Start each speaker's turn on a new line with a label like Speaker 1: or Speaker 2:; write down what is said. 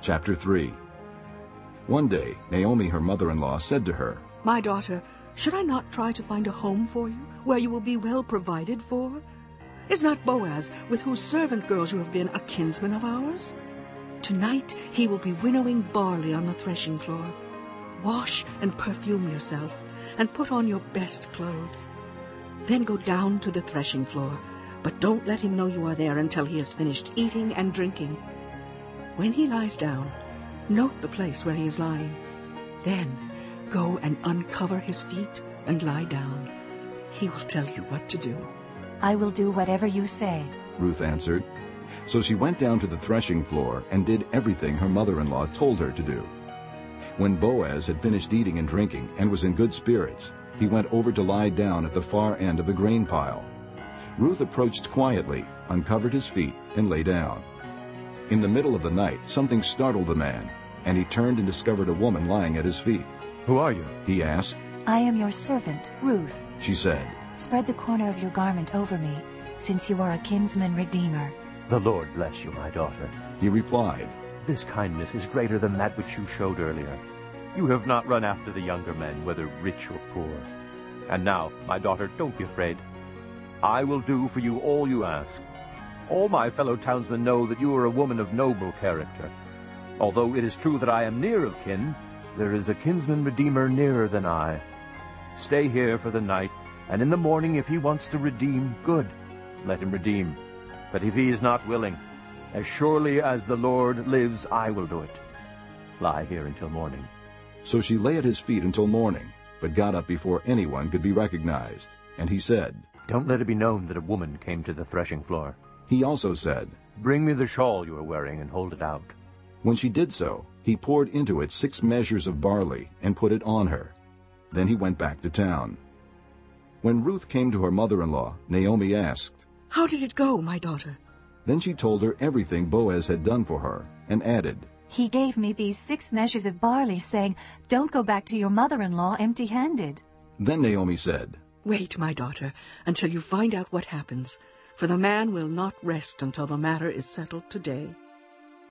Speaker 1: Chapter 3 One day, Naomi, her mother-in-law, said to her,
Speaker 2: My daughter, should I not try to find a home for you, where you will be well provided for? Is not Boaz, with whose servant girls you have been, a kinsman of ours? Tonight he will be winnowing barley on the threshing floor. Wash and perfume yourself, and put on your best clothes. Then go down to the threshing floor, but don't let him know you are there until he has finished eating and drinking. When he lies down, note the place where he is lying. Then go and uncover his feet and lie down. He will tell you what to do.
Speaker 3: I will do whatever you say.
Speaker 1: Ruth answered. So she went down to the threshing floor and did everything her mother-in-law told her to do. When Boaz had finished eating and drinking and was in good spirits, he went over to lie down at the far end of the grain pile. Ruth approached quietly, uncovered his feet, and lay down. In the middle of the night, something startled the man, and he turned and discovered a woman lying at his feet.
Speaker 4: Who are you?
Speaker 1: He asked.
Speaker 3: I am your servant, Ruth.
Speaker 1: She said,
Speaker 3: Spread the corner of your garment over me, since you are a kinsman redeemer.
Speaker 4: The Lord bless you, my daughter.
Speaker 1: He replied,
Speaker 4: This kindness is greater than that which you showed earlier. You have not run after the younger men, whether rich or poor. And now, my daughter, don't be afraid. I will do for you all you ask. All my fellow townsmen know that you are a woman of noble character. Although it is true that I am near of kin, there is a kinsman redeemer nearer than I. Stay here for the night, and in the morning if he wants to redeem, good, let him redeem. But if he is not willing, as surely as the Lord lives, I will do it. Lie here until morning.
Speaker 1: So she lay at his feet until morning, but got up before anyone could be recognized. And he said,
Speaker 4: Don't let it be known that a woman came to the threshing floor.
Speaker 1: He also said,
Speaker 4: Bring me the shawl you are wearing and hold it out.
Speaker 1: When she did so, he poured into it six measures of barley and put it on her. Then he went back to town. When Ruth came to her mother-in-law, Naomi asked,
Speaker 2: How did it go, my daughter?
Speaker 1: Then she told her everything Boaz had done for her, and added,
Speaker 3: He gave me these six measures of barley, saying, Don't go back to your mother-in-law empty-handed.
Speaker 1: Then Naomi said,
Speaker 2: Wait, my daughter, until you find out what happens, for the man will not rest until the matter is settled today.